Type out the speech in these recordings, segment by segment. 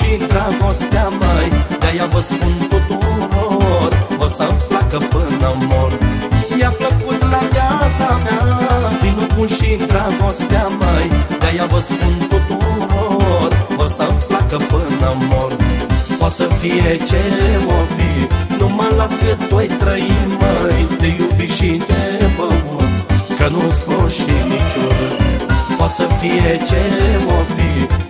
și dragostea mai De-aia vă spun tuturor O să-mi până mor. Mi-a plăcut la viața mea Vinul bun și dragostea mai De-aia vă spun tuturor O să-mi până mor. Poate să fie ce o fi Nu mă las cât doi trăi mai Te iubi și te băut Că nu-ți și niciun Poate să fie ce o fi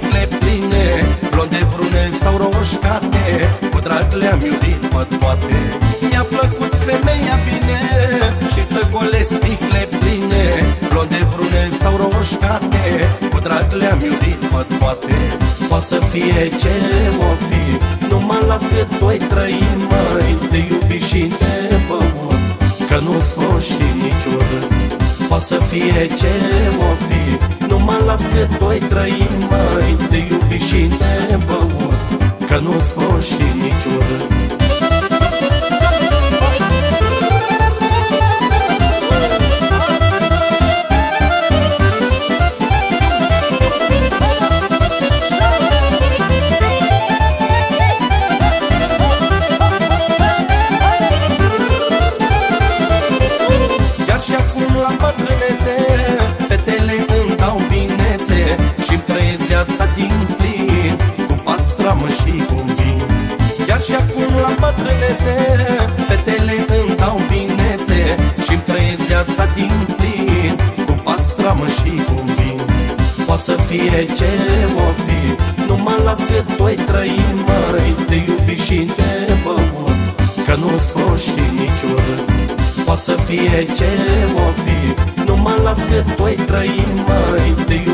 nici roșcate Cu drag le-am iubit pe toate. Mi-a plăcut femeia bine Și să golesc sticle pline Blonde, brune sau roșcate Cu drag le-am iubit pe toate. Poate să fie ce o fi Nu mă las cât doi trăim mai De iubit și de băut Că nu-ți și nici urât Poate să fie ce o fi Nu mă las cât doi trăim mai De iubit și de băut. Că nu-ți și nici și un vin. Iar și acum la bătrânețe Fetele îmi dau binețe Și-mi trăiesc viața din plin Cu pastramă și un vin. Poate să fie ce o fi Nu mă las cât doi trăim mai De iubit și de băut Că nu-ți și nici urât Poate să fie ce o fi Nu mă las cât doi trăim mai De iubit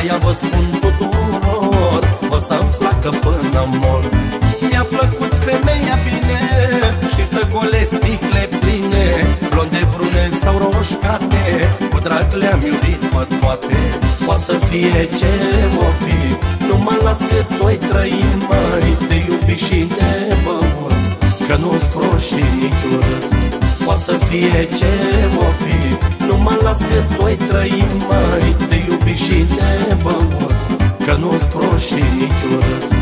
mai De-aia vă spun tuturor O să-mi placă până mor. Mi-a plăcut femeia bine Și să golesc sticle pline Blonde, brune sau roșcate Cu drag le-am iubit pe toate. Poate să fie ce o fi Nu mă las cât doi trăim mai De iubit și de băut Că nu-ți și nici urât Poate să fie ce o fi Nu mă las cât doi trăim mai De iubit și de băut Că nu-ți și nici urât